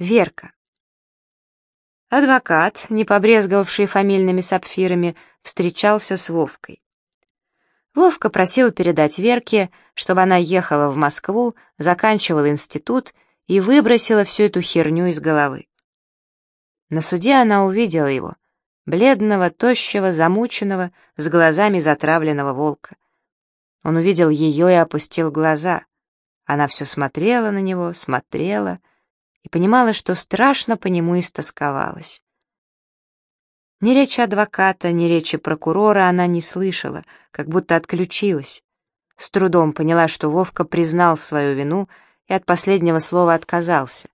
Верка. Адвокат, не побрезговавший фамильными сапфирами, встречался с Вовкой. Вовка просил передать Верке, чтобы она ехала в Москву, заканчивала институт и выбросила всю эту херню из головы. На суде она увидела его, бледного, тощего, замученного, с глазами затравленного волка. Он увидел ее и опустил глаза. Она все смотрела на него, смотрела — и понимала, что страшно по нему истосковалась. Ни речи адвоката, ни речи прокурора она не слышала, как будто отключилась. С трудом поняла, что Вовка признал свою вину и от последнего слова отказался.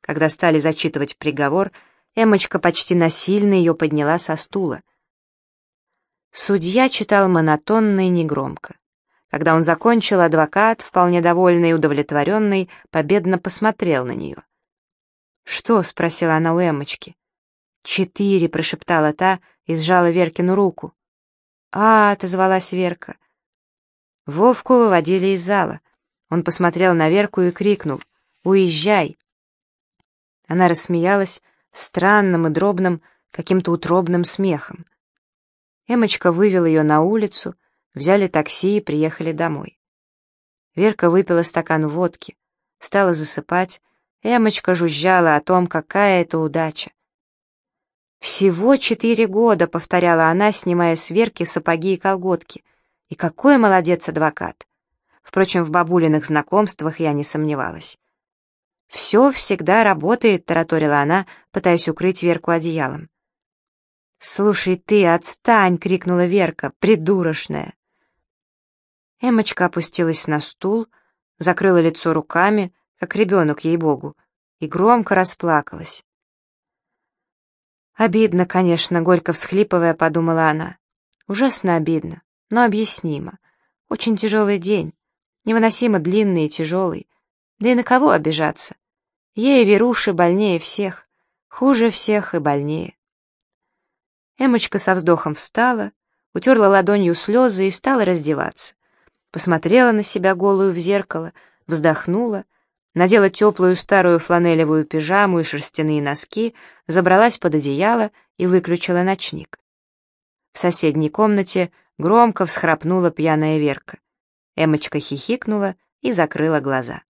Когда стали зачитывать приговор, Эмочка почти насильно ее подняла со стула. Судья читал монотонно и негромко. Когда он закончил, адвокат, вполне довольный и удовлетворенный, победно посмотрел на нее. «Что?» — спросила она у Эмочки. «Четыре», — прошептала та и сжала Веркину руку. «А», — отозвалась Верка. Вовку выводили из зала. Он посмотрел на Верку и крикнул «Уезжай!». Она рассмеялась странным и дробным, каким-то утробным смехом. Эмочка вывела ее на улицу, взяли такси и приехали домой. Верка выпила стакан водки, стала засыпать, Эмочка жужжала о том, какая это удача. «Всего четыре года», — повторяла она, снимая с Верки сапоги и колготки. «И какой молодец адвокат!» Впрочем, в бабулиных знакомствах я не сомневалась. «Все всегда работает», — тараторила она, пытаясь укрыть Верку одеялом. «Слушай ты, отстань!» — крикнула Верка, придурочная. Эмочка опустилась на стул, закрыла лицо руками, как ребенок, ей-богу, и громко расплакалась. «Обидно, конечно», — горько всхлипывая, подумала она. «Ужасно обидно, но объяснимо. Очень тяжелый день, невыносимо длинный и тяжелый. Да и на кого обижаться? Ей, Веруши, больнее всех, хуже всех и больнее». Эмочка со вздохом встала, утерла ладонью слезы и стала раздеваться. Посмотрела на себя голую в зеркало, вздохнула надела теплую старую фланелевую пижаму и шерстяные носки, забралась под одеяло и выключила ночник. В соседней комнате громко всхрапнула пьяная Верка. Эмочка хихикнула и закрыла глаза.